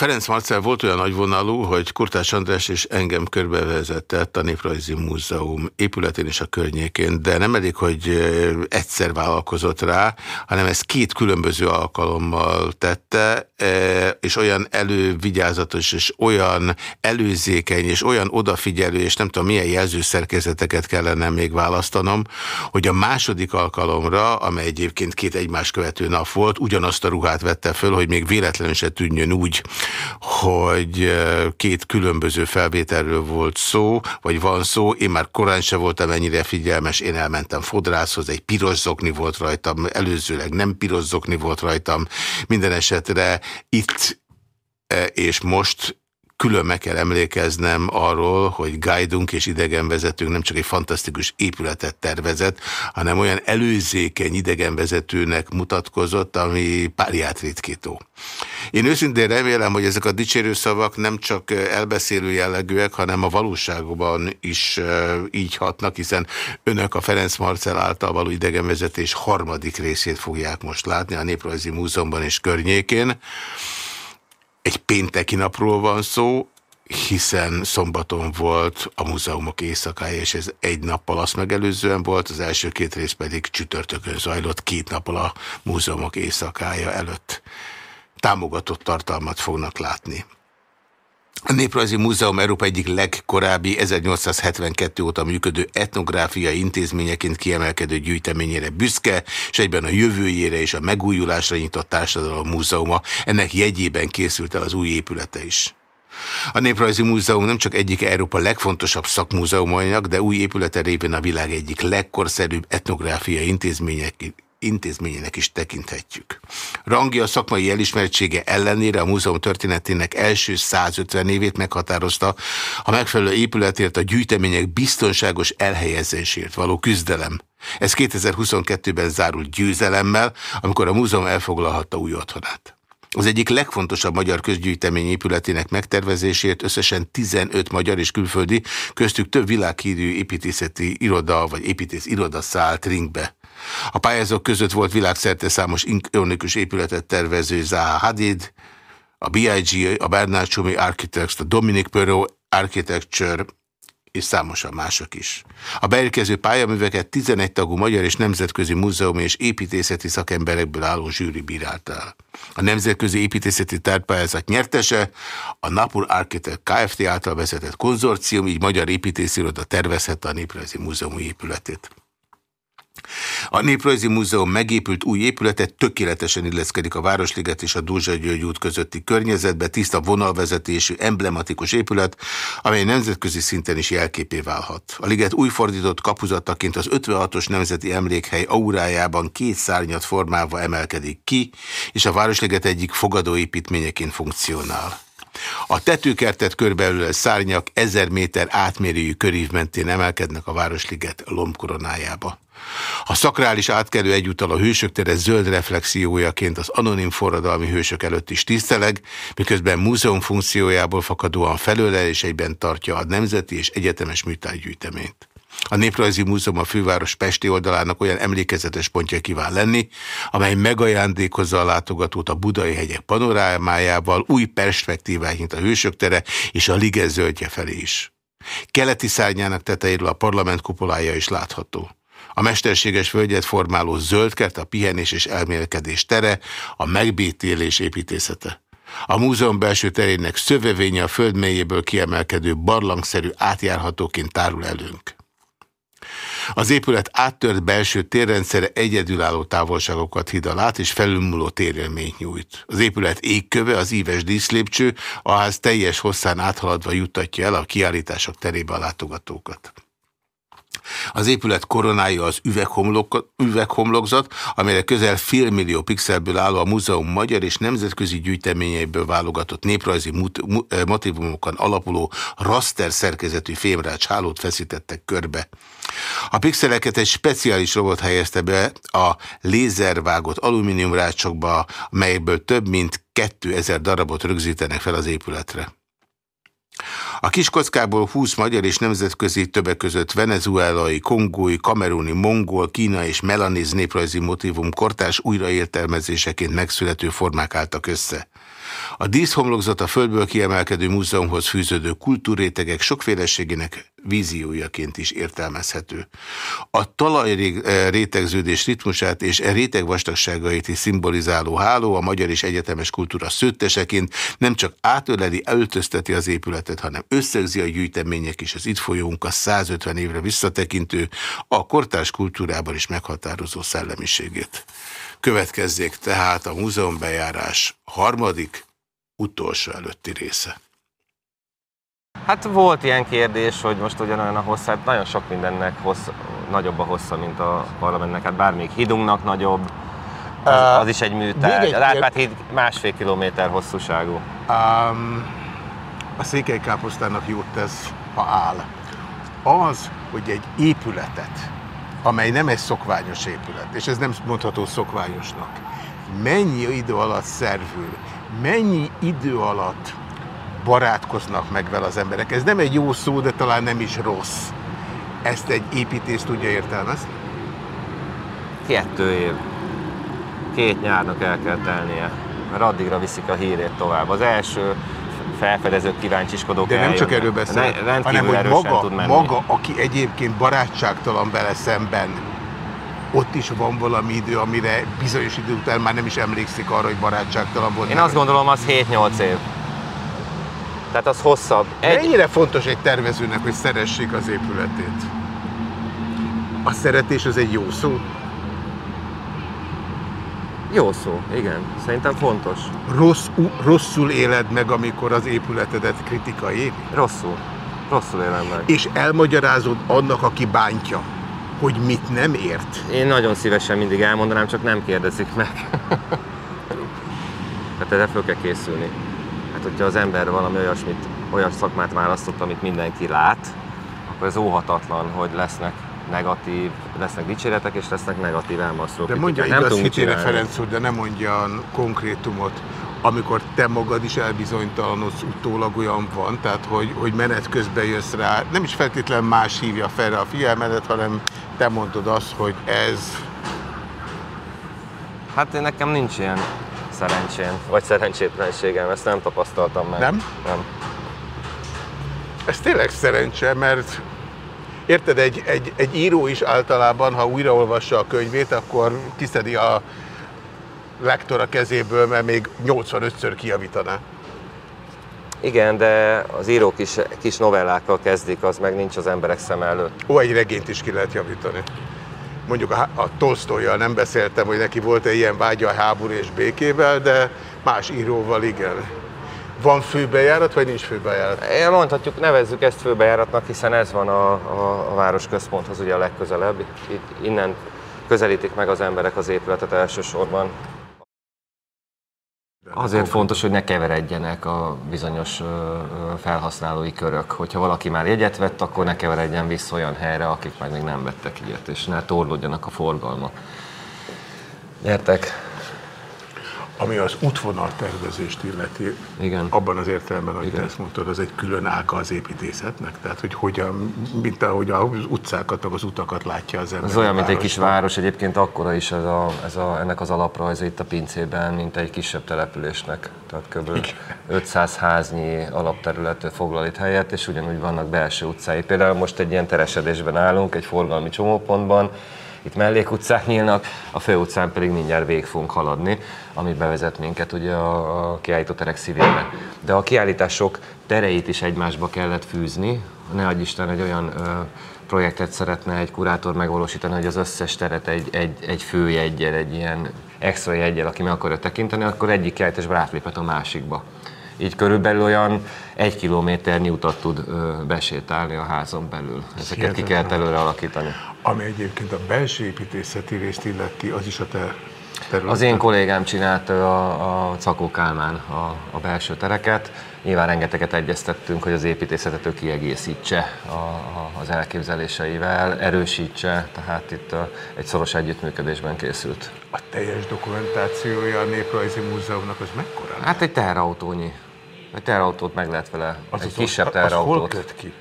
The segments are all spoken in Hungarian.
Ferenc Marcel volt olyan nagyvonalú, hogy Kurtás András és engem körbevezetett a Néprajzi Múzeum épületén és a környékén, de nem elég, hogy egyszer vállalkozott rá, hanem ezt két különböző alkalommal tette, és olyan elővigyázatos, és olyan előzékeny, és olyan odafigyelő, és nem tudom, milyen jelzőszerkezeteket kellene még választanom, hogy a második alkalomra, amely egyébként két egymás követő nap volt, ugyanazt a ruhát vette föl, hogy még véletlenül se tűnjön úgy, hogy két különböző felvételről volt szó, vagy van szó. Én már korán se voltam ennyire figyelmes, én elmentem fodrászhoz, egy piros zokni volt rajtam, előzőleg nem piros zokni volt rajtam. Minden esetre itt és most külön meg kell emlékeznem arról, hogy guidunk és idegenvezetőnk nem csak egy fantasztikus épületet tervezett, hanem olyan előzékeny idegenvezetőnek mutatkozott, ami páliát ritkító. Én őszintén remélem, hogy ezek a dicsérő szavak nem csak elbeszélő jellegűek, hanem a valóságban is így hatnak, hiszen önök a Ferenc Marcel által való idegenvezetés harmadik részét fogják most látni a Néprajzi Múzeumban és környékén. Egy pénteki napról van szó, hiszen szombaton volt a múzeumok éjszakája, és ez egy nappal azt megelőzően volt, az első két rész pedig csütörtökön zajlott, két nappal a múzeumok éjszakája előtt. Támogatott tartalmat fognak látni. A Néprajzi Múzeum Európa egyik legkorábbi 1872 óta működő etnográfiai intézményeként kiemelkedő gyűjteményére büszke, és egyben a jövőjére és a megújulásra nyitott társadalom múzeuma. Ennek jegyében készült el az új épülete is. A Néprajzi Múzeum nem csak egyik Európa legfontosabb szakmúzeumainak, de új épülete révén a világ egyik legkorszerűbb etnográfiai intézmények intézményének is tekinthetjük. Rangja szakmai elismertsége ellenére a múzeum történetének első 150 évét meghatározta a megfelelő épületért a gyűjtemények biztonságos elhelyezésért való küzdelem. Ez 2022-ben zárult győzelemmel, amikor a múzeum elfoglalhatta új otthonát. Az egyik legfontosabb magyar közgyűjtemény épületének megtervezésért összesen 15 magyar és külföldi, köztük több világhírű építészeti iroda vagy építész iroda szállt ringbe. A pályázók között volt világszerte számos ionikus épületet tervező Zaha Hadid, a BIG, a Bernard Csumi Architects, a Dominic Perrault Architecture, és számosan mások is. A beérkező pályaműveket 11 tagú magyar és nemzetközi múzeum és építészeti szakemberekből álló zsűri bírálta. A Nemzetközi Építészeti Tárpályázat nyertese a Napur Architect Kft. által vezetett konzorcium, így magyar építésziroda tervezhette a Néprajzi Múzeum épületét. A Néprajzi Múzeum megépült új épülete tökéletesen illeszkedik a Városliget és a Dózsa György út közötti környezetbe, tiszta vonalvezetésű, emblematikus épület, amely nemzetközi szinten is jelképé válhat. A liget új fordított kapuzataként az 56-os Nemzeti Emlékhely aurájában két szárnyat formálva emelkedik ki, és a Városliget egyik fogadóépítményeként funkcionál. A tetőkertet körbeülő szárnyak ezer méter átmérőjű körív mentén emelkednek a Városliget lombkoronájába. A szakrális átkelő egyúttal a hősök tere zöld reflexiójaként az anonim forradalmi hősök előtt is tiszteleg, miközben múzeum funkciójából fakadóan felőle és egyben tartja a nemzeti és egyetemes műtárgyűjteményt. A Néprajzi Múzeum a főváros Pesti oldalának olyan emlékezetes pontja kíván lenni, amely megajándékozza a látogatót a budai hegyek panorámájával, új perspektívát nyit a hősök tere és a liget zöldje felé is. Keleti szárnyának tetejéről a parlament kupolája is látható. A mesterséges völgyet formáló zöldkert a pihenés és elmélkedés tere, a megbétélés építészete. A múzeum belső terének szövevénye a föld mélyéből kiemelkedő barlangszerű átjárhatóként tárul előnk. Az épület áttört belső térrendszere egyedülálló távolságokat hidal át, és felülmúló térélményt nyújt. Az épület égköve, az íves díszlépcső, a ház teljes hosszán áthaladva juttatja el a kiállítások terébe a látogatókat. Az épület koronája az üveghomlok, üveghomlokzat, amelyre közel félmillió pixelből álló a múzeum magyar és nemzetközi gyűjteményeiből válogatott néprajzi eh, motivumokon alapuló raster szerkezetű fémrács hálót feszítettek körbe. A pixeleket egy speciális robot helyezte be a lézervágott alumíniumrácsokba, melyekből több mint 2000 darabot rögzítenek fel az épületre. A kiskockából 20 magyar és nemzetközi többek között venezuelai, kongói, kameruni, mongol, kína és melaniz néprajzi motivum kortás újraértelmezéseként megszülető formák álltak össze. A díszhomlokzat a földből kiemelkedő múzeumhoz fűződő kultúrrétegek sokféleségének víziójaként is értelmezhető. A talaj eh, rétegződés ritmusát és e réteg vastagságait is szimbolizáló háló a magyar és egyetemes kultúra szőtteseként nem csak átöleli, öltözteti az épületet, hanem összegzi a gyűjtemények és az itt folyónk a 150 évre visszatekintő, a kortárs kultúrában is meghatározó szellemiségét. Következzék tehát a múzeumbejárás harmadik, utolsó előtti része. Hát volt ilyen kérdés, hogy most ugyanolyan a hosszát, nagyon sok mindennek hossz, nagyobb a hossza, mint a parlamentnek, hát bármelyik hidunknak nagyobb, az, az is egy műtárgy. A Árpád híd másfél kilométer hosszúságú. Um, a székelykáposztának jót tesz, ha áll. Az, hogy egy épületet, amely nem egy szokványos épület, és ez nem mondható szokványosnak, mennyi idő alatt szervül, mennyi idő alatt barátkoznak meg vele az emberek. Ez nem egy jó szó, de talán nem is rossz. Ezt egy építész tudja értelmezni? Kettő év. Két nyárnak el kell telnie, mert addigra viszik a hírét tovább. Az első felfedezők, kíváncsiskodók De nem csak erről beszél, hanem hogy maga, tud menni. maga, aki egyébként barátságtalan vele szemben, ott is van valami idő, amire bizonyos idő után már nem is emlékszik arra, hogy barátságtalan volt. Én azt gondolom, az 7-8 év. Tehát az hosszabb. Egy... Mennyire fontos egy tervezőnek, hogy szeressék az épületét? A szeretés az egy jó szó? Jó szó, igen. Szerintem fontos. Rossz, rosszul éled meg, amikor az épületedet kritika éri? Rosszul. Rosszul élem meg. És elmagyarázod annak, aki bántja, hogy mit nem ért? Én nagyon szívesen mindig elmondanám, csak nem kérdezik meg. hát erre föl kell készülni. Hát, hogyha az ember valami olyasmit, olyan szakmát választott, amit mindenki lát, akkor ez óhatatlan, hogy lesznek negatív, lesznek dicséretek, és lesznek negatív elmaszlók. De mondja nem igaz hitére Ferenc úr, de nem mondja konkrétumot, amikor te magad is elbizonytalanodsz, utólag olyan van, tehát hogy, hogy menet közben jössz rá, nem is feltétlenül más hívja fel a figyelmedet, hanem te mondod azt, hogy ez... Hát én nekem nincs ilyen szerencsém, vagy szerencsétlenségem, ezt nem tapasztaltam meg. Nem? Nem. Ez tényleg szerencse, mert érted, egy, egy, egy író is általában, ha újraolvassa a könyvét, akkor kiszedi a lektor a kezéből, mert még 85-ször kiavítaná. Igen, de az írók is kis novellákkal kezdik, az meg nincs az emberek szem előtt. Ó, egy regényt is ki lehet javítani mondjuk a, a Tolstoyjal nem beszéltem, hogy neki volt-e ilyen vágya a háború és békével, de más íróval igen. Van főbejárat, vagy nincs főbejárat? Én mondhatjuk, nevezzük ezt főbejáratnak, hiszen ez van a, a, a városközponthoz ugye a legközelebb. Itt, innen közelítik meg az emberek az épületet elsősorban. Azért fontos, hogy ne keveredjenek a bizonyos felhasználói körök. Hogyha valaki már jegyet vett, akkor ne keveredjen vissza olyan helyre, akik meg még nem vettek ilyet, és ne torlódjanak a forgalma. Gyertek! Ami az útvonal tervezést illeti, Igen. abban az értelemben, hogy te ezt mondtad, az egy külön ága az építészetnek? Tehát, hogy hogyan, mint ahogy az utcákat, az utakat látja az ember. Ez olyan, mint egy kis város, egyébként akkora is ez a, ez a, ennek az alaprajza itt a pincében, mint egy kisebb településnek. Tehát kb. 500 háznyi alapterület foglal itt helyet, és ugyanúgy vannak belső utcái. Például most egy ilyen teresedésben állunk, egy forgalmi csomópontban, itt mellékutcák nyílnak, a főutcán pedig mindjárt végig fogunk haladni, ami bevezet minket ugye a, a kiállítóterek szívébe. De a kiállítások tereit is egymásba kellett fűzni, ne adj Isten egy olyan ö, projektet szeretne egy kurátor megvalósítani, hogy az összes teret egy, egy, egy főjeggyel, egy ilyen extra jeggyel, aki meg akarja tekinteni, akkor egyik kiállításba átléphet a másikba. Így körülbelül olyan egy kilométernyi utat tud besétálni a házon belül. Ezeket ki kell előre alakítani. Ami egyébként a belső építészeti részt illeti, az is a te területen? Az én kollégám csinálta a, a Cakó Kálmán a, a belső tereket. Nyilván rengeteget egyeztettünk, hogy az építészetet ő kiegészítse a, a, az elképzeléseivel, erősítse, tehát itt a, egy szoros együttműködésben készült. A teljes dokumentációja a Néprajzi Múzeumnak az mekkora? Hát egy teherautónyi. Egy teherautót meg lehet vele, az egy az kisebb az, teherautót. Az hol köt ki?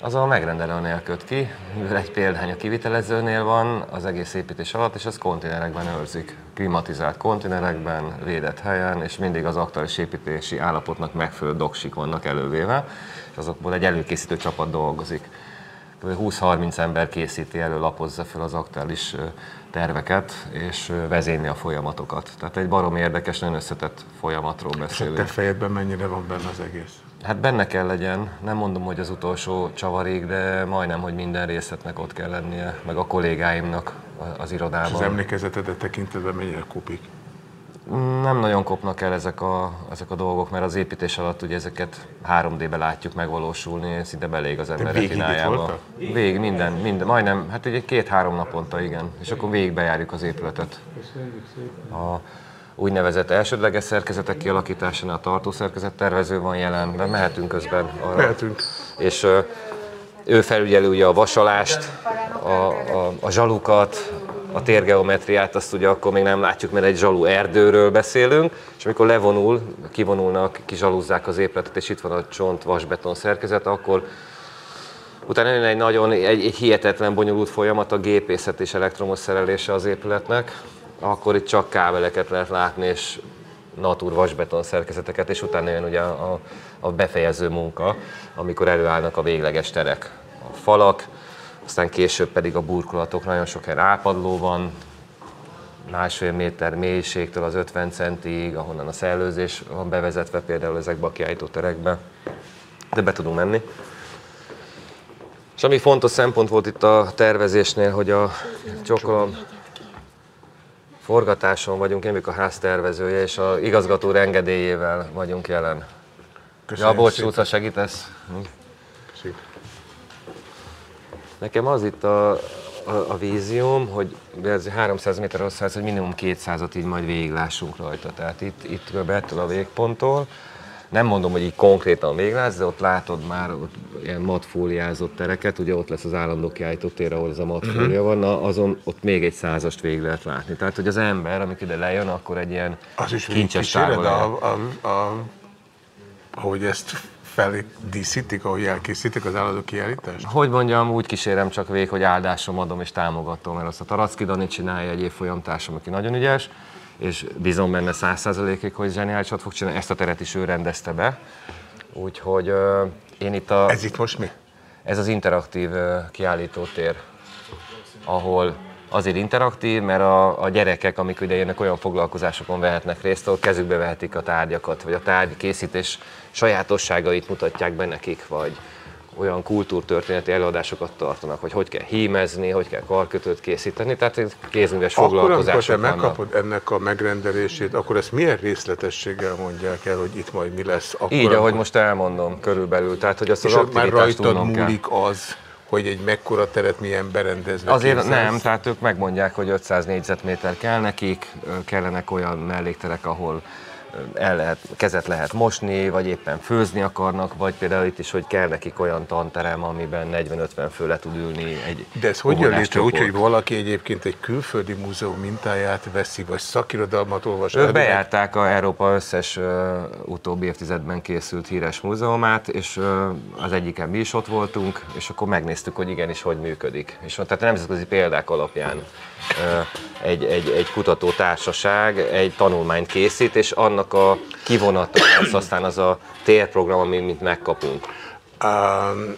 Az a megrendelőnél köt ki, mivel egy példány a kivitelezőnél van az egész építés alatt, és az konténerekben őrzik. Klimatizált konténerekben, védett helyen, és mindig az aktuális építési állapotnak megfelelő doksik vannak elővéve, és azokból egy előkészítő csapat dolgozik. 20-30 ember készíti elő, lapozza fel az aktuális terveket, és vezényli a folyamatokat. Tehát egy barom érdekes, nagyon összetett folyamatról beszélünk. És a te fejedben mennyire van benne az egész? Hát benne kell legyen, nem mondom, hogy az utolsó csavarig, de majdnem, hogy minden részletnek ott kell lennie, meg a kollégáimnak az irodában. És az emlékezetedet tekintetben mennyire kopik? Nem nagyon kopnak el ezek a, ezek a dolgok, mert az építés alatt ugye ezeket 3D-be látjuk megvalósulni, szinte belég az ember retinájába. Végig minden, minden, majdnem, hát ugye két-három naponta, igen. És akkor végig bejárjuk az épületet. A úgynevezett elsődleges szerkezetek kialakításánál a tartószerkezet tervező van jelen, de mehetünk közben arra. Mehetünk. És ő felügyeli ugye a vasalást, a, a, a zsalukat, a térgeometriát azt ugye akkor még nem látjuk, mert egy zsalú erdőről beszélünk, és amikor levonul, kivonulnak, kizsalúzzák az épületet, és itt van a csont vasbeton szerkezet, akkor utána jön egy nagyon, egy, egy hihetetlen bonyolult folyamat a gépészet és elektromos szerelése az épületnek, akkor itt csak kábeleket lehet látni, és natur vasbeton szerkezeteket, és utána jön ugye a, a befejező munka, amikor előállnak a végleges terek. A falak, aztán később pedig a burkolatok, nagyon sok helyen ápadló van, másfél méter mélységtől az 50 centig, ahonnan a szellőzés van bevezetve például ezekbe a kiállító terekbe, de be tudunk menni. És ami fontos szempont volt itt a tervezésnél, hogy a csokolom forgatáson vagyunk, én a ház tervezője, és a igazgató engedélyével vagyunk jelen. Köszönöm ja, bocs, segítesz? Nekem az itt a, a, a vízióm, hogy ez 300 méter hosszú, hogy minimum 200-at így majd végiglássunk rajta. Tehát itt, itt kb. ettől a végponttól. Nem mondom, hogy így konkrétan véglátsz, de ott látod már ott ilyen matfóliázott tereket, ugye ott lesz az állandó kiállító tér, ahol ez a matfólia uh-huh. van, na, azon ott még egy százast végig lehet látni. Tehát, hogy az ember, amikor ide lejön, akkor egy ilyen az is kincses távol. A, a, a, ahogy ezt felé díszítik, ahogy elkészítik az állandó kiállítást? Hogy mondjam, úgy kísérem csak végig, hogy áldásom adom és támogatom, mert azt a Taracki Dani csinálja egy évfolyamtársam, aki nagyon ügyes, és bízom benne száz százalékig, hogy zseniálisat fog csinálni. Ezt a teret is ő rendezte be. Úgyhogy uh, én itt a... Ez itt most mi? Ez az interaktív uh, kiállítótér, ahol azért interaktív, mert a, a gyerekek, amik ide jönnek, olyan foglalkozásokon vehetnek részt, ahol kezükbe vehetik a tárgyakat, vagy a tárgy készítés sajátosságait mutatják be nekik, vagy olyan kultúrtörténeti előadásokat tartanak, hogy hogy kell hímezni, hogy kell karkötőt készíteni, tehát kézműves foglalkozások Akkor, amikor te megkapod ennek a megrendelését, akkor ezt milyen részletességgel mondják el, hogy itt majd mi lesz? Akkor, Így, ahogy most elmondom, körülbelül. Tehát, hogy azt az aktivitást már rajtad múlik kell. az, hogy egy mekkora teret milyen berendezve Azért képzelsz? nem, tehát ők megmondják, hogy 500 négyzetméter kell nekik, kellenek olyan mellékterek, ahol el lehet, kezet lehet mosni, vagy éppen főzni akarnak, vagy például itt is, hogy kell nekik olyan tanterem, amiben 40-50 fő le tud ülni egy De ez hogy jön létre úgy, hogy valaki egyébként egy külföldi múzeum mintáját veszi, vagy szakirodalmat olvas? Ők bejárták a Európa összes uh, utóbbi évtizedben készült híres múzeumát, és uh, az egyiken mi is ott voltunk, és akkor megnéztük, hogy igenis hogy működik. És tehát a nemzetközi példák alapján egy, egy, egy kutatótársaság egy tanulmányt készít, és annak a kivonata lesz aztán az a térprogram, amit megkapunk. Um,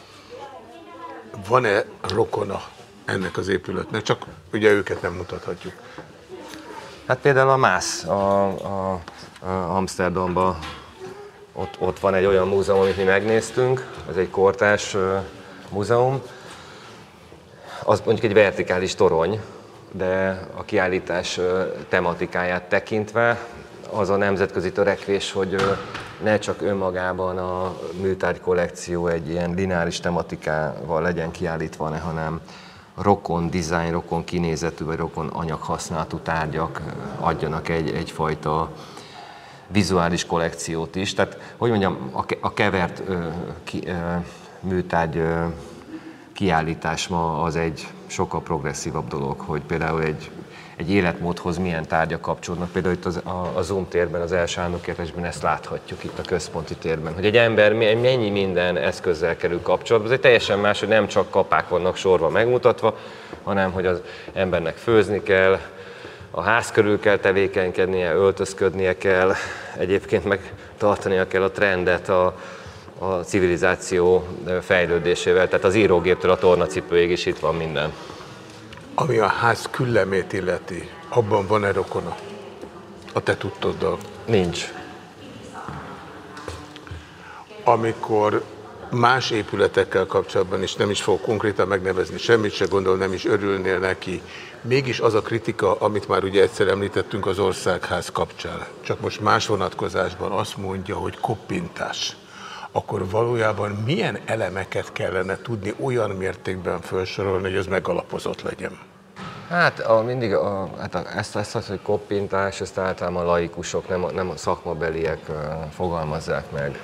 van-e rokona ennek az épületnek? Csak ugye őket nem mutathatjuk. Hát például a MÁSZ a, a, a Amsterdamban ott, ott van egy olyan múzeum, amit mi megnéztünk, ez egy kortás uh, múzeum, az mondjuk egy vertikális torony, de a kiállítás tematikáját tekintve az a nemzetközi törekvés, hogy ne csak önmagában a műtárgy kollekció egy ilyen lineáris tematikával legyen kiállítva, hanem rokon design, rokon kinézetű vagy rokon anyaghasználatú tárgyak adjanak egy, egyfajta vizuális kollekciót is. Tehát, hogy mondjam, a kevert ki, műtárgy kiállítás ma az egy sokkal progresszívabb dolog, hogy például egy egy életmódhoz milyen tárgyak kapcsolódnak. Például itt az, a, a Zoom térben, az első állandókérdésben ezt láthatjuk itt a központi térben, hogy egy ember mennyi minden eszközzel kerül kapcsolatba. Ez egy teljesen más, hogy nem csak kapák vannak sorba megmutatva, hanem hogy az embernek főzni kell, a ház körül kell tevékenykednie, öltözködnie kell, egyébként meg tartania kell a trendet a, a civilizáció fejlődésével, tehát az írógéptől a tornacipőig is itt van minden. Ami a ház küllemét illeti, abban van-e rokona? A te tudtoddal? Nincs. Amikor más épületekkel kapcsolatban is nem is fog konkrétan megnevezni semmit, se gondol, nem is örülnél neki. Mégis az a kritika, amit már ugye egyszer említettünk az országház kapcsán, csak most más vonatkozásban azt mondja, hogy koppintás akkor valójában milyen elemeket kellene tudni olyan mértékben felsorolni, hogy ez megalapozott legyen? Hát a, mindig a, hát a, ezt, ezt az, hogy koppintás, ezt általában a laikusok, nem a, nem a szakmabeliek fogalmazzák meg.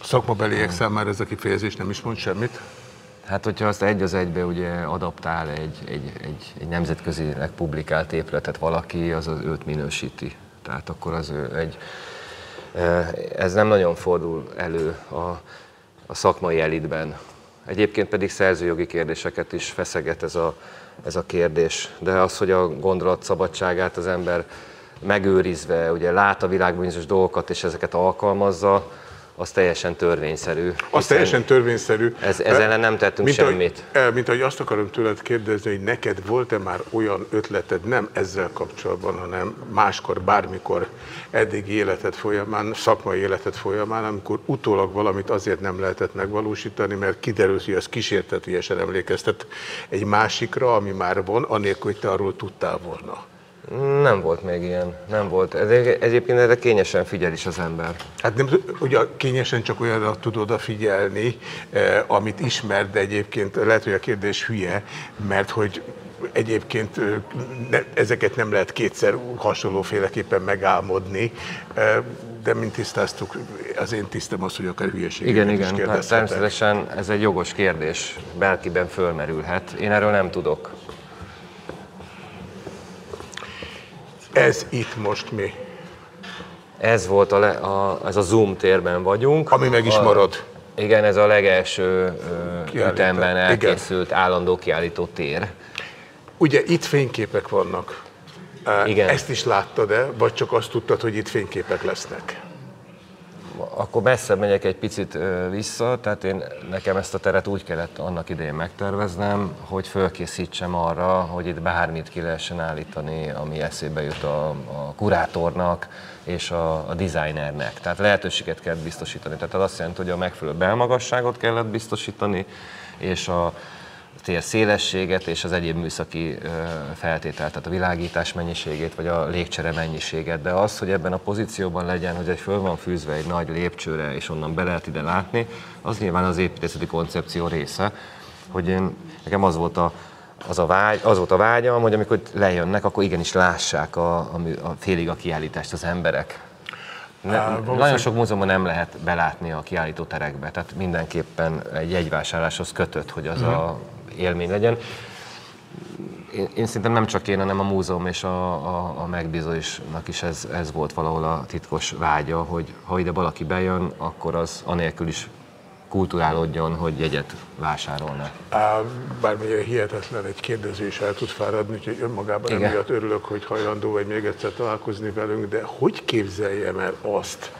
A szakmabeliek hmm. számára ez a kifejezés nem is mond semmit? Hát, hogyha azt egy az egybe ugye adaptál egy, egy, egy, egy nemzetközileg publikált épületet valaki, az az őt minősíti. Tehát akkor az ő egy, ez nem nagyon fordul elő a, a szakmai elitben. Egyébként pedig szerzőjogi kérdéseket is feszeget ez a, ez a kérdés. De az, hogy a gondolat szabadságát az ember megőrizve, ugye lát a világban bizonyos dolgokat, és ezeket alkalmazza, az teljesen törvényszerű. Az teljesen törvényszerű. Ez, ez ellen nem tettünk mint semmit. Ahogy, mint ahogy azt akarom tőled kérdezni, hogy neked volt-e már olyan ötleted, nem ezzel kapcsolatban, hanem máskor, bármikor eddigi életed folyamán, szakmai életed folyamán, amikor utólag valamit azért nem lehetett megvalósítani, mert kiderült, hogy az kísértetiesen emlékeztet egy másikra, ami már van, anélkül, hogy te arról tudtál volna. Nem volt még ilyen, nem volt. Ez, egyébként erre kényesen figyel is az ember. Hát nem, ugye kényesen csak olyanra tud odafigyelni, eh, amit ismer, de egyébként lehet, hogy a kérdés hülye, mert hogy egyébként eh, ne, ezeket nem lehet kétszer hasonlóféleképpen megálmodni, eh, de mint tisztáztuk, az én tisztem az, hogy akár hülyeség. Igen, igen, hát természetesen ez egy jogos kérdés, bárkiben fölmerülhet. Én erről nem tudok. Ez itt most mi? Ez volt a, le, a, ez a Zoom térben vagyunk. Ami meg is marad. A, igen, ez a legelső ütemben elkészült igen. állandó kiállító tér. Ugye itt fényképek vannak. Igen. Ezt is láttad-e, vagy csak azt tudtad, hogy itt fényképek lesznek? Akkor messze megyek egy picit vissza, tehát én nekem ezt a teret úgy kellett annak idején megterveznem, hogy fölkészítsem arra, hogy itt bármit ki lehessen állítani, ami eszébe jut a, a kurátornak és a, a designernek. Tehát lehetőséget kell biztosítani. Tehát az azt jelenti, hogy a megfelelő belmagasságot kellett biztosítani, és a, tér szélességet és az egyéb műszaki feltételt, tehát a világítás mennyiségét, vagy a légcsere mennyiséget, de az, hogy ebben a pozícióban legyen, hogy egy föl van fűzve egy nagy lépcsőre, és onnan be lehet ide látni, az nyilván az építészeti koncepció része, hogy én, nekem az volt a, az, a vágy, az volt a vágyam, hogy amikor lejönnek, akkor igenis lássák a, a, a félig a kiállítást az emberek. Ne, Á, nagyon sok múzeumban nem lehet belátni a kiállító terekbe, tehát mindenképpen egy jegyvásárláshoz kötött, hogy az uh-huh. a élmény legyen. Én, én szerintem nem csak én, hanem a múzeum és a, a, a megbízóisnak is ez, ez volt valahol a titkos vágya, hogy ha ide valaki bejön, akkor az anélkül is kulturálódjon, hogy jegyet vásárolna. Bármilyen hihetetlen egy kérdező is el tud fáradni, úgyhogy önmagában Igen. emiatt örülök, hogy hajlandó vagy még egyszer találkozni velünk, de hogy képzeljem el azt,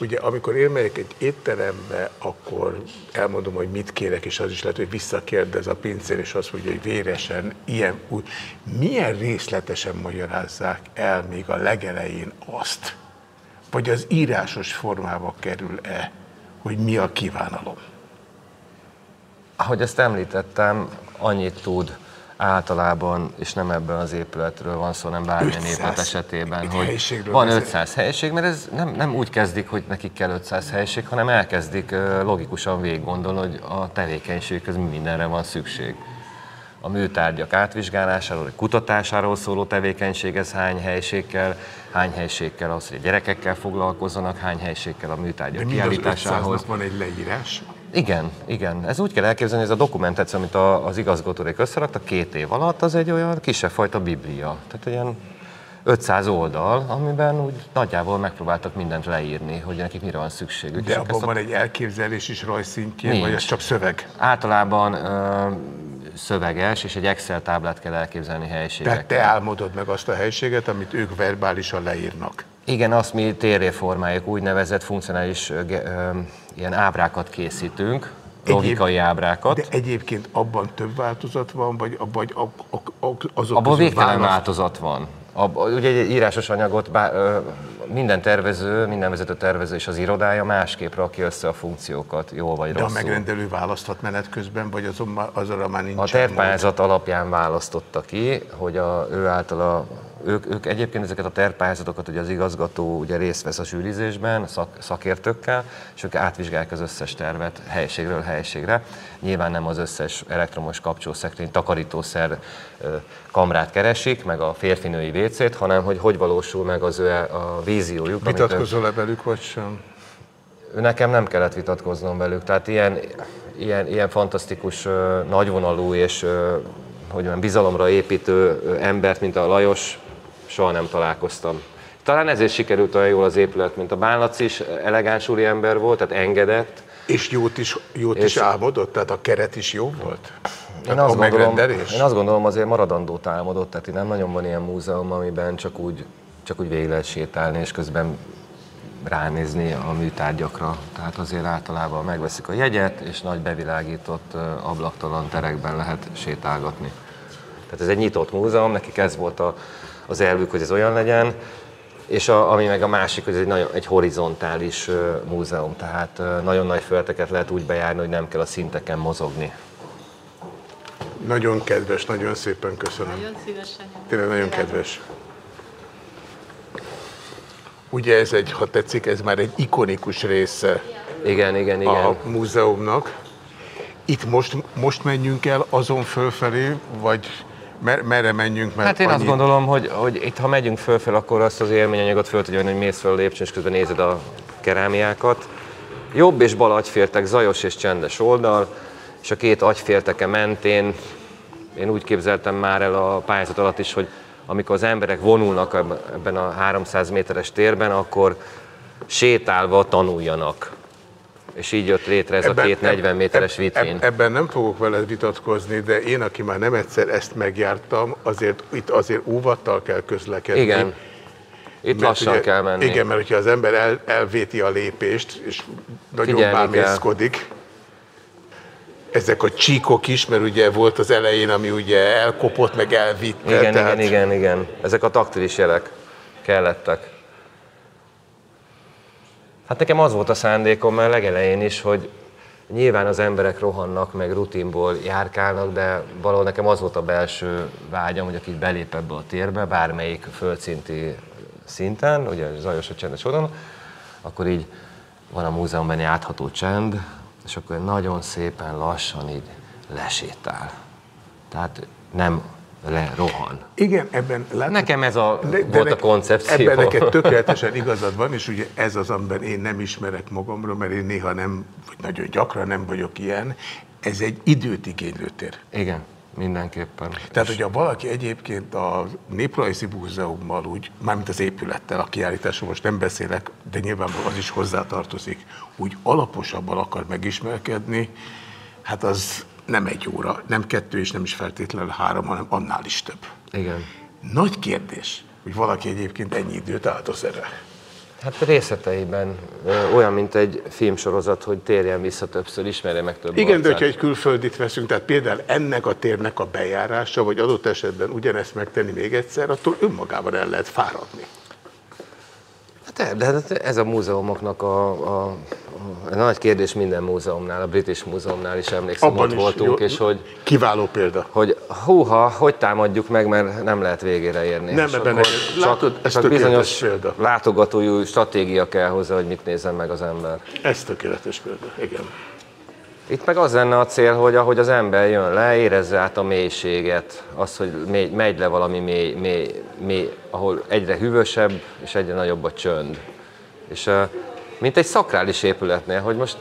Ugye, amikor én egy étterembe, akkor elmondom, hogy mit kérek, és az is lehet, hogy visszakérdez a pincér, és azt mondja, hogy véresen, ilyen, úgy. Milyen részletesen magyarázzák el még a legelején azt, vagy az írásos formába kerül-e, hogy mi a kívánalom? Ahogy ezt említettem, annyit tud általában, és nem ebben az épületről van szó, nem bármilyen épület esetében, hogy van 500 helyiség, mert ez nem, nem úgy kezdik, hogy nekik kell 500 helyiség, hanem elkezdik logikusan végig gondolni, hogy a tevékenységhez mi mindenre van szükség. A műtárgyak átvizsgálásáról, vagy kutatásáról szóló tevékenység, ez hány helység kell, hány helység ahhoz, hogy a gyerekekkel foglalkozzanak, hány helység a műtárgyak kiállításához. van egy leírás? Igen, igen. Ez úgy kell elképzelni, ez a dokumentáció, amit a, az igazgatórék összeraktak két év alatt, az egy olyan kisebb fajta biblia. Tehát olyan 500 oldal, amiben úgy nagyjából megpróbáltak mindent leírni, hogy nekik mire van szükségük. De abban van egy elképzelés is rajszintjén, vagy ez csak szöveg? Általában ö, szöveges, és egy Excel táblát kell elképzelni helységekkel. Tehát te álmodod meg azt a helységet, amit ők verbálisan leírnak. Igen, azt mi térréformáljuk, úgynevezett funkcionális ilyen ábrákat készítünk, logikai Egyéb, ábrákat. De egyébként abban több változat van, vagy, vagy azok Abban végtelen változat van. A, ugye egy írásos anyagot bá, ö, minden tervező, minden vezető tervező és az irodája másképp rakja össze a funkciókat, jól vagy De rosszul. a megrendelő választhat menet közben, vagy azon, azonra már nincs. A tervpályázat alapján választotta ki, hogy a, ő általa ők, ők egyébként ezeket a tervpályázatokat, ugye az igazgató ugye részt vesz a zsűrizésben szak, szakértőkkel, és ők átvizsgálják az összes tervet helységről helységre. Nyilván nem az összes elektromos kapcsolószekrény, takarítószer kamrát keresik, meg a férfinői vécét, hanem hogy hogy valósul meg az ő a víziójuk. Vitatkozol-e velük, vagy sem? Nekem nem kellett vitatkoznom velük, tehát ilyen, ilyen, ilyen fantasztikus, nagyvonalú és hogy olyan bizalomra építő embert, mint a Lajos, soha nem találkoztam. Talán ezért sikerült olyan jól az épület, mint a Bánlac is, elegáns úri ember volt, tehát engedett. És jót is, jót és is álmodott? Tehát a keret is jó volt? Én azt, gondolom, én azt gondolom, azért maradandót álmodott, tehát nem nagyon van ilyen múzeum, amiben csak úgy, csak úgy végig lehet sétálni, és közben ránézni a műtárgyakra. Tehát azért általában megveszik a jegyet, és nagy bevilágított ablaktalan terekben lehet sétálgatni. Tehát ez egy nyitott múzeum, nekik ez volt a, az elvük, hogy ez olyan legyen, és a, ami meg a másik, hogy ez egy, nagyon, egy horizontális múzeum, tehát nagyon nagy földeket lehet úgy bejárni, hogy nem kell a szinteken mozogni. Nagyon kedves, nagyon szépen köszönöm. Nagyon szívesen. Tényleg nagyon kedves. Ugye ez egy, ha tetszik, ez már egy ikonikus része igen, igen, igen. a múzeumnak. Itt most, most menjünk el azon fölfelé, vagy mer, merre menjünk? Mert hát én annyi... azt gondolom, hogy, hogy itt ha megyünk fölfel, akkor azt az élményanyagot föl tudja hogy mész fel a lépcsőn, és közben nézed a kerámiákat. Jobb és bal agyfértek, zajos és csendes oldal, és a két agyférteke mentén én úgy képzeltem már el a pályázat alatt is, hogy amikor az emberek vonulnak ebben a 300 méteres térben, akkor sétálva tanuljanak. És így jött létre ez ebben, a két 40 méteres vitrén. Ebben nem fogok veled vitatkozni, de én, aki már nem egyszer ezt megjártam, azért itt azért óvattal kell közlekedni. Igen. Itt lassan ugye, kell menni. Igen, mert hogyha az ember el, elvéti a lépést, és nagyon bámészkodik, ezek a csíkok is, mert ugye volt az elején, ami ugye elkopott, meg elvitte. Igen, tehát... igen, igen, igen. Ezek a taktilis jelek kellettek. Hát nekem az volt a szándékom már legelején is, hogy nyilván az emberek rohannak, meg rutinból járkálnak, de valahol nekem az volt a belső vágyam, hogy aki belép ebbe a térbe, bármelyik földszinti szinten, ugye zajos a csendes oldalon, akkor így van a múzeumban átható csend, és akkor nagyon szépen lassan így lesétál. Tehát nem lerohan. Igen, ebben látod, Nekem ez a, de, volt de a koncepció. Ebben neked tökéletesen igazad van, és ugye ez az, amiben én nem ismerek magamról, mert én néha nem, vagy nagyon gyakran nem vagyok ilyen. Ez egy időt igénylő tér. Igen. Mindenképpen. Tehát, hogyha valaki egyébként a Néprajzi Múzeummal úgy, mármint az épülettel, a kiállításról most nem beszélek, de nyilvánvalóan az is hozzátartozik, úgy alaposabban akar megismerkedni, hát az nem egy óra, nem kettő és nem is feltétlenül három, hanem annál is több. Igen. Nagy kérdés, hogy valaki egyébként ennyi időt áldoz erre. Hát részleteiben olyan, mint egy filmsorozat, hogy térjen vissza többször, ismerje meg több Igen, de ha egy külföldit veszünk, tehát például ennek a térnek a bejárása, vagy adott esetben ugyanezt megtenni még egyszer, attól önmagában el lehet fáradni. Hát de ez a múzeumoknak a, a, a nagy kérdés minden múzeumnál, a British Múzeumnál is emlékszem, Abban ott is voltunk, jó, és hogy... Kiváló példa. Hogy húha, hogy támadjuk meg, mert nem lehet végére érni. Nem, ebben csak, látod, ez csak bizonyos példa. látogatói stratégia kell hozzá, hogy mit nézzen meg az ember. Ez tökéletes példa, igen. Itt meg az lenne a cél, hogy ahogy az ember jön le, érezze át a mélységet, az, hogy mély, megy le valami mély, mély, mély, ahol egyre hűvösebb és egyre nagyobb a csönd. És mint egy szakrális épületnél, hogy most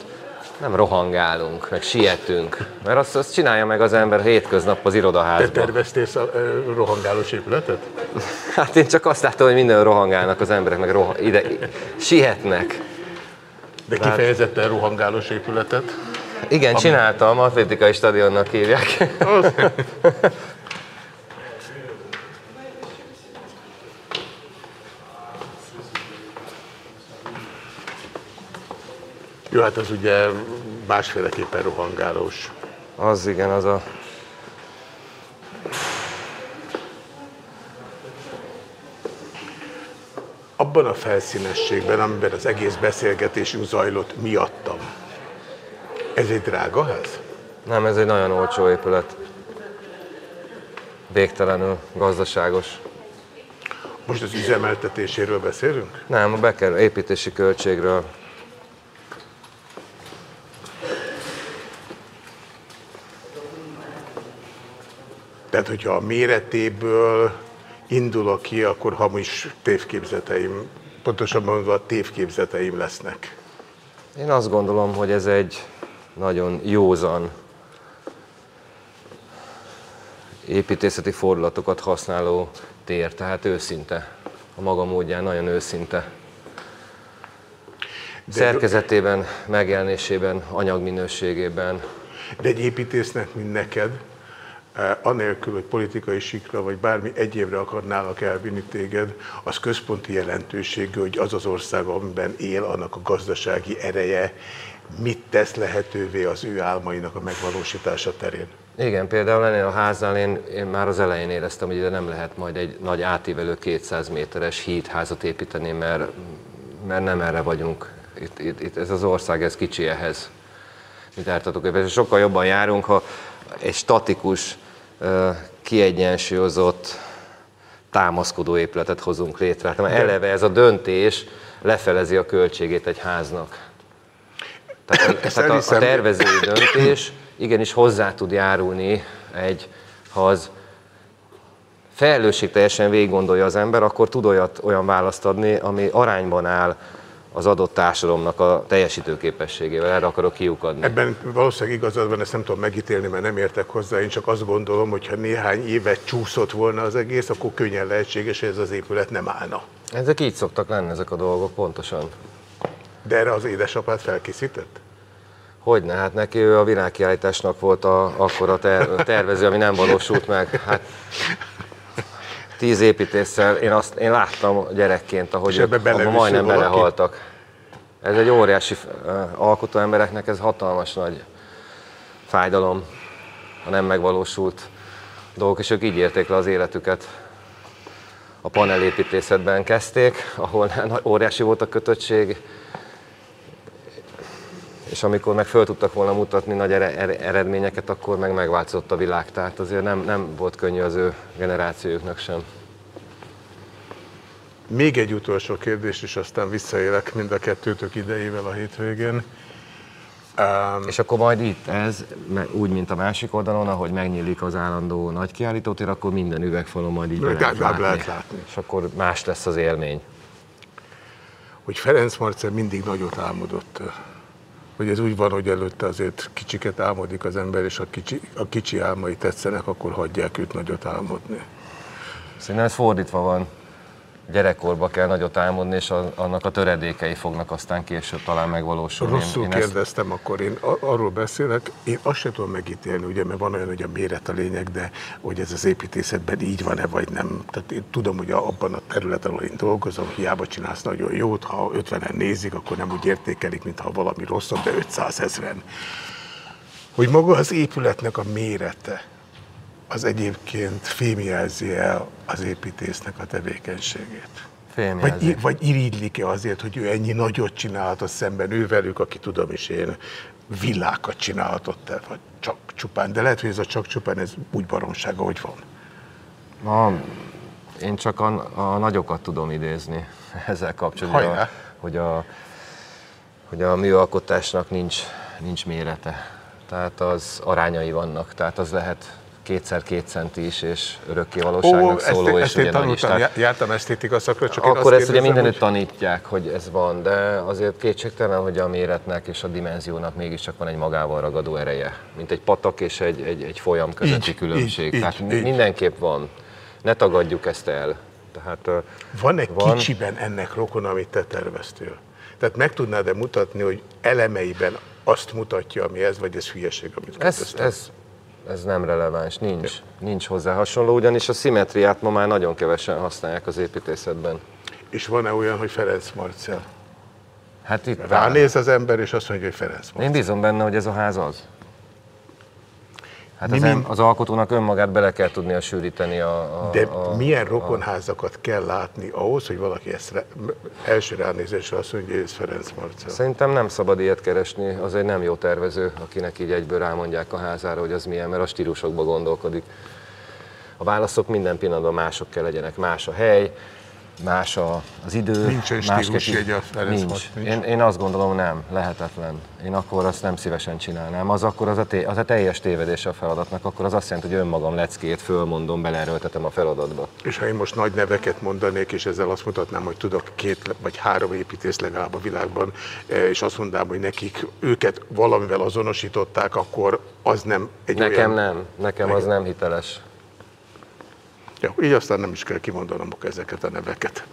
Nem rohangálunk, meg sietünk, mert azt, azt csinálja meg az ember hétköznap az Te irodaházban. terveztél szal- ö, rohangálós épületet? Hát én csak azt látom, hogy minden rohangálnak az emberek, meg roha, ide, sietnek. De kifejezetten rohangálós épületet? Igen, csináltam, atlétikai stadionnak hívják. Jó, hát az ugye másféleképpen rohangálós. Az igen, az a... Abban a felszínességben, amiben az egész beszélgetésünk zajlott miattam, ez egy drága ház? Nem, ez egy nagyon olcsó épület. Végtelenül gazdaságos. Most az üzemeltetéséről beszélünk? Nem, a beker építési költségről. Tehát, hogyha a méretéből indulok ki, akkor hamis tévképzeteim, pontosabban mondva tévképzeteim lesznek. Én azt gondolom, hogy ez egy nagyon józan építészeti fordulatokat használó tér, tehát őszinte. A maga módján nagyon őszinte. Szerkezetében, megjelenésében, anyagminőségében. De egy építésznek, mint neked, eh, anélkül, hogy politikai sikra vagy bármi egyébre akarnálak elvinni téged, az központi jelentőségű, hogy az az ország, amiben él, annak a gazdasági ereje mit tesz lehetővé az ő álmainak a megvalósítása terén. Igen, például ennél a háznál én, én már az elején éreztem, hogy ide nem lehet majd egy nagy átívelő 200 méteres hídházat építeni, mert, mert nem erre vagyunk. Itt, itt, itt ez az ország, ez kicsi ehhez. Mit ártatok? Sokkal jobban járunk, ha egy statikus, kiegyensúlyozott, támaszkodó épületet hozunk létre. Hát, eleve ez a döntés lefelezi a költségét egy háznak. Tehát, Ezt tehát a, a tervezői döntés igenis hozzá tud járulni egy, ha az felelősségteljesen végig gondolja az ember, akkor tud olyat, olyan választ adni, ami arányban áll az adott társadalomnak a teljesítőképességével. Erre akarok kiukadni. Ebben valószínűleg igazad van, ezt nem tudom megítélni, mert nem értek hozzá. Én csak azt gondolom, hogy ha néhány évet csúszott volna az egész, akkor könnyen lehetséges, hogy ez az épület nem állna. Ezek így szoktak lenni, ezek a dolgok, pontosan. De erre az édesapád felkészített? Hogyne, hát neki ő a világkiállításnak volt a, akkor a ter, tervező, ami nem valósult meg. Hát tíz építéssel, én, azt, én láttam gyerekként, ahogy ők abba majdnem valaki? belehaltak. Ez egy óriási uh, alkotó embereknek, ez hatalmas nagy fájdalom, ha nem megvalósult dolgok, és ők így érték le az életüket. A panelépítészetben kezdték, ahol óriási volt a kötöttség, és amikor meg föl tudtak volna mutatni nagy ere- ere- eredményeket, akkor meg megváltozott a világ. Tehát azért nem, nem volt könnyű az ő generációjuknak sem. Még egy utolsó kérdés, és aztán visszaélek mind a kettőtök idejével a hétvégén. Um, És akkor majd itt ez, úgy, mint a másik oldalon, ahogy megnyílik az állandó nagy kiállítótér, akkor minden üvegfalon majd így lehet, látni. lehet látni. És akkor más lesz az élmény. hogy Ferenc Marcel mindig nagyot álmodott. Hogy ez úgy van, hogy előtte azért kicsiket álmodik az ember, és a kicsi, a kicsi álmai tetszenek, akkor hagyják őt nagyot álmodni. Szerintem ez fordítva van. Gyerekkorba kell nagyot álmodni, és a, annak a töredékei fognak aztán később talán megvalósulni. Rosszul Én ezt- kérdeztem, akkor én arról beszélek, én azt sem tudom megítélni, ugye, mert van olyan, hogy a méret a lényeg, de hogy ez az építészetben így van-e, vagy nem. Tehát én tudom, hogy abban a területen, ahol én dolgozom, hiába csinálsz nagyon jót, ha 50-en nézik, akkor nem úgy értékelik, mintha valami rosszabb, de 500 ezeren. Hogy maga az épületnek a mérete, az egyébként fémjelzi el az építésznek a tevékenységét. Fémjelzi. Vagy, vagy irigylik-e azért, hogy ő ennyi nagyot csinálhatott szemben ő velük, aki tudom is én, villákat csinálhatott el, vagy csak csupán. De lehet, hogy ez a csak csupán, ez úgy baromság, ahogy van. Ma én csak a, a nagyokat tudom idézni ezzel kapcsolatban, hogy Hajrá! hogy a, hogy a műalkotásnak nincs, nincs mérete. Tehát az arányai vannak, tehát az lehet kétszer két centi is, és örökké valóságnak Ó, szóló, ezt, és ezt én is. tanultam, Tehát- já- jártam esztétika szakra, csak akkor ezt ugye mindenütt hogy- tanítják, hogy ez van, de azért kétségtelen, hogy a méretnek és a dimenziónak mégiscsak van egy magával ragadó ereje. Mint egy patak és egy, egy, egy folyam közötti Így, különbség. így, Tehát így, mindenképp van. Ne tagadjuk ezt el. Tehát, Van egy Van. kicsiben ennek rokon, amit te terveztél? Tehát meg tudnád-e mutatni, hogy elemeiben azt mutatja, ami ez, vagy ez hülyeség, amit ez, ez, ez nem releváns, nincs, nincs hozzá hasonló, ugyanis a szimmetriát ma már nagyon kevesen használják az építészetben. És van-e olyan, hogy Ferenc Marcel? Hát itt Ránéz az ember, és azt mondja, hogy Ferenc Marcel. Én bízom benne, hogy ez a ház az. Hát Mi az, min- em, az alkotónak önmagát bele kell tudnia sűríteni a, a, De a, milyen rokonházakat kell látni ahhoz, hogy valaki ezt rá, első ránézésre azt mondja, hogy ez Ferenc Marcel? Szerintem nem szabad ilyet keresni, az egy nem jó tervező, akinek így egyből rámondják a házára, hogy az milyen, mert a stílusokba gondolkodik. A válaszok minden pillanatban mások kell legyenek, más a hely, más a, az idő. Nincsen más stílusjegy kell a nincs. Nincs. Én, én azt gondolom, nem, lehetetlen. Én akkor azt nem szívesen csinálnám. Az akkor az a, té- az a teljes tévedés a feladatnak, akkor az azt jelenti, hogy önmagam leckét fölmondom, beleerőltetem a feladatba. És ha én most nagy neveket mondanék, és ezzel azt mutatnám, hogy tudok két vagy három építész legalább a világban, eh, és azt mondanám, hogy nekik őket valamivel azonosították, akkor az nem egy Nekem olyan... nem, nekem az nem hiteles. Jó, így aztán nem is kell kimondanom ezeket a neveket.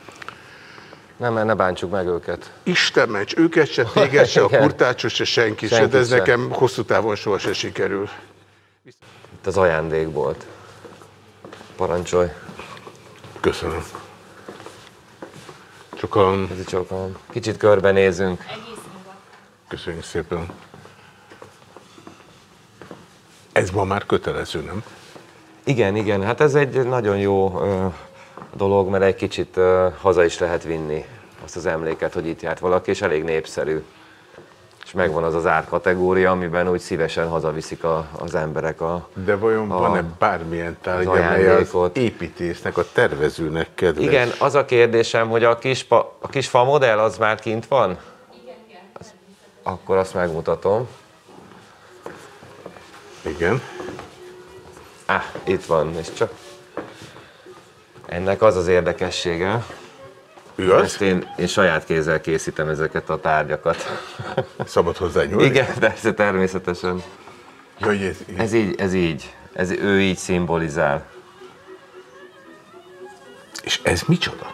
Nem, mert ne bántsuk meg őket. Isten ments, őket se, téged se, a kurtácsos se, senki se, Senkit de ez se. nekem hosszú távon soha se sikerül. Itt az ajándék volt. Parancsolj. Köszönöm. Sokan Ez csókolom. Kicsit körbenézünk. köszönjük szépen. Ez ma már kötelező, nem? Igen, igen, hát ez egy nagyon jó ö, dolog, mert egy kicsit ö, haza is lehet vinni azt az emléket, hogy itt járt valaki, és elég népszerű. És megvan az az árkategória, amiben úgy szívesen hazaviszik a, az emberek a... De vajon A- van-e bármilyen tárgy, az amely az építésznek, a tervezőnek kedves? Igen, az a kérdésem, hogy a kis, pa, a kis fa modell az már kint van? Az- Akkor azt megmutatom. Igen. Ah, itt van, és csak... Ennek az az érdekessége, Ő az? ezt én, én saját kézzel készítem ezeket a tárgyakat. Szabad hozzá nyúlni? Igen, de ez természetesen. Jaj, ez, Ez így, ez így. Ez, ő így szimbolizál. És ez micsoda?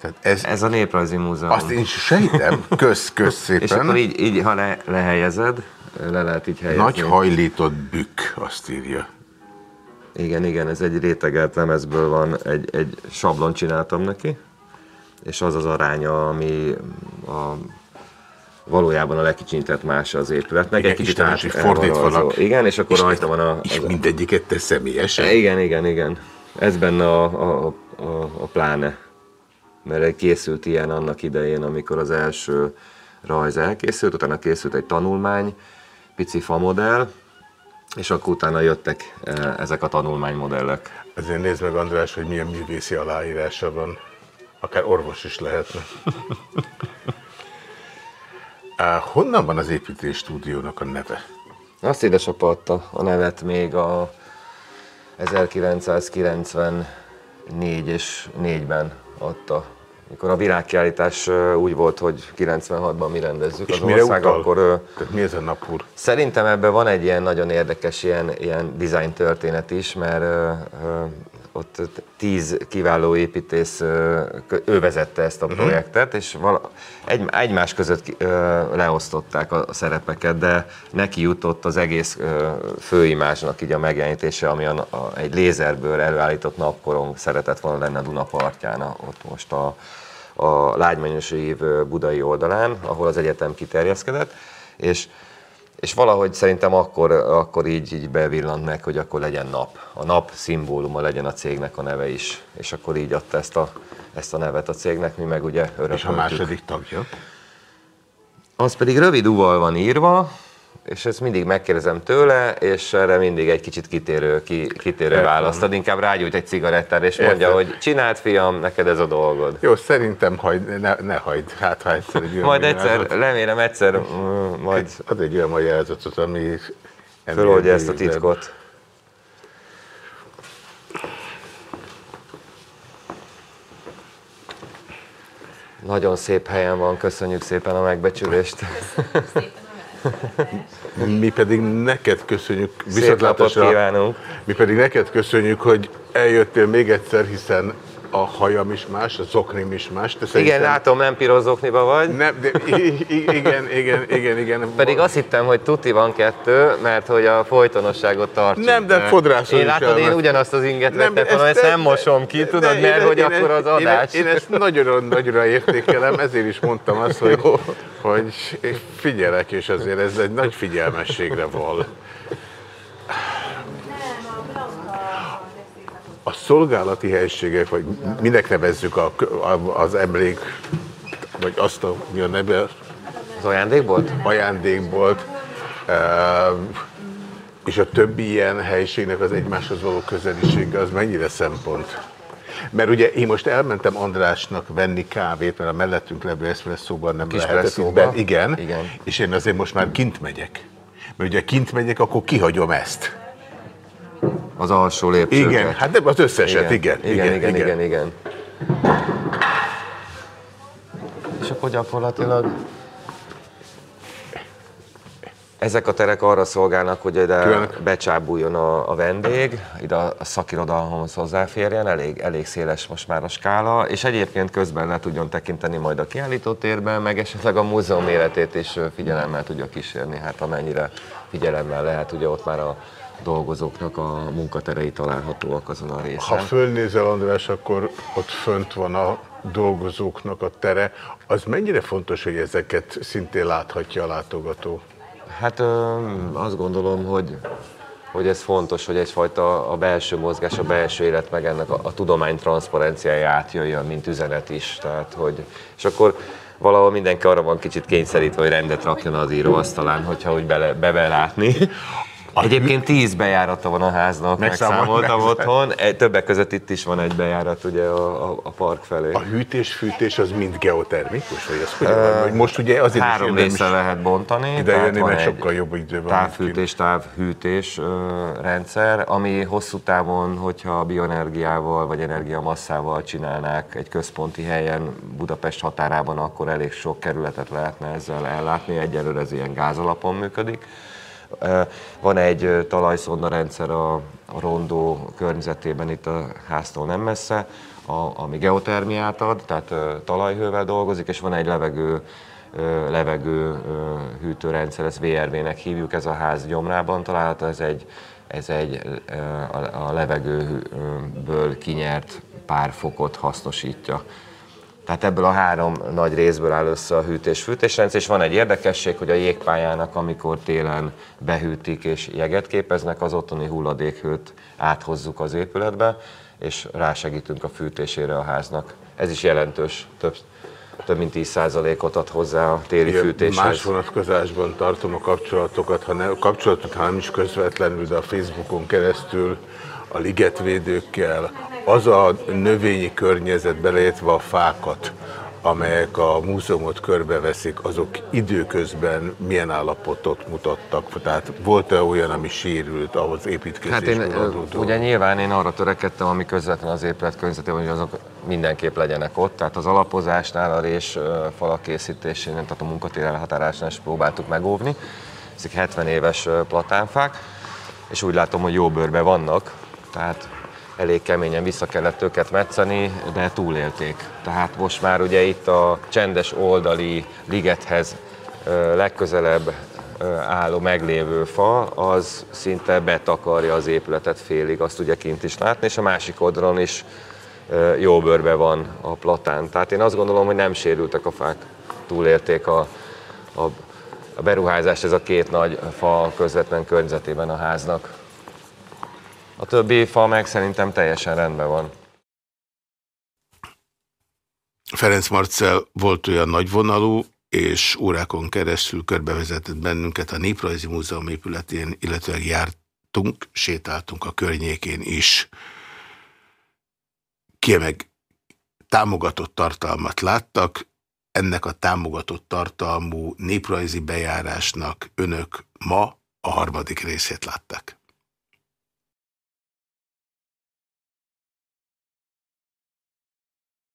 Tehát ez, Ez a Néprajzi Múzeum. azt én sejtem, kösz, kösz szépen. És akkor így, így ha le, lehelyezed, le lehet így helyezni. Nagy hajlított bükk, azt írja. Igen, igen, ez egy rétegelt lemezből van, egy, egy sablon csináltam neki, és az az aránya, ami a, valójában a legkicsintett más az épületnek. Igen, egy kicsit át fordítva. Igen, és akkor rajta van a... És az- mindegyiket te személyesen? Igen, igen, igen. Ez benne a, a, a, a pláne. Mert készült ilyen annak idején, amikor az első rajz elkészült, utána készült egy tanulmány, pici famodell, és akkor utána jöttek eh, ezek a tanulmánymodellek. Azért nézd meg, András, hogy milyen művészi aláírása van. Akár orvos is lehetne. Honnan van az építés stúdiónak a neve? Azt édesapa adta a nevet még a 1994 és 4-ben adta. Mikor a világkiállítás úgy volt, hogy 96-ban mi rendezzük És az ország, utal? akkor Tehát mi ez a napúr? Szerintem ebben van egy ilyen nagyon érdekes ilyen, ilyen design történet is, mert ott tíz kiváló építész, ő vezette ezt a projektet, és vala, egy, egymás között leosztották a, szerepeket, de neki jutott az egész ö, főimázsnak így a megjelenítése, ami a, a, egy lézerből előállított napkorong szeretett volna lenni a Duna partján, a- ott most a, a Lágymányosi év budai oldalán, ahol az egyetem kiterjeszkedett, és és valahogy szerintem akkor, akkor így, így bevillant meg, hogy akkor legyen nap. A nap szimbóluma legyen a cégnek a neve is. És akkor így adta ezt a, ezt a nevet a cégnek, mi meg ugye örököltük. És a második tagja? Az pedig rövid uval van írva, és ezt mindig megkérdezem tőle, és erre mindig egy kicsit kitérő, ki, kitérő választ ad. Inkább rágyújt egy cigarettára, és mondja, Értem. hogy csináld, fiam, neked ez a dolgod. Jó, szerintem hagyd, ne, ne hagyd, hát ha egyszer egy Majd egyszer, jelzot. remélem egyszer, mm, majd... Ad egy olyan magyarázatot, ami... Föloldja ezt a titkot. Nagyon szép helyen van, köszönjük szépen a megbecsülést. Köszönjük szépen. Mi pedig neked köszönjük viszontlátásra. Mi pedig neked köszönjük, hogy eljöttél még egyszer, hiszen a hajam is más, a zoknim is más. Te igen, látom, nem piros zokniba vagy. Nem, de igen, igen, igen, igen. Pedig azt hittem, hogy tuti van kettő, mert hogy a folytonosságot tartjuk. Nem, de fodrászol Én látod, én ugyanazt az inget nem, vettem, ezt, ezt nem mosom ki, tudod, mert én, hogy én akkor az adás. Én, én ezt nagyon nagyra értékelem, ezért is mondtam azt, hogy, hogy figyelek, és azért ez egy nagy figyelmességre val. A szolgálati helységek, vagy minek nevezzük a, a, az emlék, vagy azt a, mi a neve? Az ajándékbolt? Ajándékbolt. E, és a többi ilyen helységnek az egymáshoz való közelisége, az mennyire szempont? Mert ugye én most elmentem Andrásnak venni kávét, mert a mellettünk levő eszpresszóban nem lehetett. Be, igen, igen, és én azért most már kint megyek. Mert ugye kint megyek, akkor kihagyom ezt az alsó lépcsőket. Igen, hát nem az összeset, igen. Igen, igen, igen, igen. igen, igen. És akkor gyakorlatilag ezek a terek arra szolgálnak, hogy ide Különök. becsábuljon a, a vendég, ide a szakirodalomhoz hozzáférjen, elég, elég széles most már a skála, és egyébként közben le tudjon tekinteni majd a kiállítótérben, meg esetleg a múzeum életét is figyelemmel tudja kísérni, hát amennyire figyelemmel lehet, ugye ott már a dolgozóknak a munkaterei találhatóak azon a részen. Ha fölnézel, András, akkor ott fönt van a dolgozóknak a tere. Az mennyire fontos, hogy ezeket szintén láthatja a látogató? Hát azt gondolom, hogy hogy ez fontos, hogy egyfajta a belső mozgás, a belső élet, meg ennek a, a tudomány transzparenciája átjöjjön, mint üzenet is. Tehát, hogy, és akkor valahol mindenki arra van kicsit kényszerítve, hogy rendet rakjon az íróasztalán, hogyha úgy bele, be látni. Egyébként tíz bejárata van a háznak, megszámoltam otthon. Többek között itt is van egy bejárat ugye a, a, a park felé. A hűtés-fűtés az mind geotermikus? Vagy az uh, most ugye azért Három is részre lehet bontani. Ide jönni, mert sokkal jobb időben. Távfűtés, távhűtés uh, rendszer, ami hosszú távon, hogyha a bioenergiával vagy energiamasszával csinálnák egy központi helyen Budapest határában, akkor elég sok kerületet lehetne ezzel ellátni. Egyelőre ez ilyen gázalapon működik van egy talajszonda rendszer a, a rondó környezetében itt a háztól nem messze, a, ami geotermiát ad, tehát talajhővel dolgozik, és van egy levegő levegő hűtőrendszer, ezt VRV-nek hívjuk, ez a ház gyomrában található, ez egy, ez egy a levegőből kinyert pár fokot hasznosítja. Tehát ebből a három nagy részből áll össze a hűtés-fűtésrendszer, és van egy érdekesség, hogy a jégpályának, amikor télen behűtik és jeget képeznek, az otthoni hulladékhőt áthozzuk az épületbe, és rásegítünk a fűtésére a háznak. Ez is jelentős, több, több mint 10%-ot ad hozzá a téli Igen, fűtéshez. Más vonatkozásban tartom a kapcsolatokat, ha nem, kapcsolatot, ha nem is közvetlenül, de a Facebookon keresztül a ligetvédőkkel, az a növényi környezet, beleértve a fákat, amelyek a múzeumot körbeveszik, azok időközben milyen állapotot mutattak? Tehát volt-e olyan, ami sérült ahhoz építkezésből hát én, adódó? Ugye nyilván én arra törekedtem, ami közvetlen az épület környezetében, hogy azok mindenképp legyenek ott. Tehát az alapozásnál, a rés falak készítésén, tehát a munkatér elhatárásnál is próbáltuk megóvni. Ezek 70 éves platánfák, és úgy látom, hogy jó bőrbe vannak, tehát elég keményen vissza kellett őket metszeni, de túlélték. Tehát most már ugye itt a csendes oldali ligethez legközelebb álló meglévő fa, az szinte betakarja az épületet félig, azt ugye kint is látni, és a másik oldalon is jó bőrbe van a platán. Tehát én azt gondolom, hogy nem sérültek a fák, túlélték a, a, a beruházást ez a két nagy fa közvetlen környezetében a háznak. A többi fa meg szerintem teljesen rendben van. Ferenc Marcel volt olyan nagyvonalú, és órákon keresztül körbevezetett bennünket a Néprajzi Múzeum épületén, illetve jártunk, sétáltunk a környékén is. Kiemeg támogatott tartalmat láttak, ennek a támogatott tartalmú néprajzi bejárásnak önök ma a harmadik részét látták.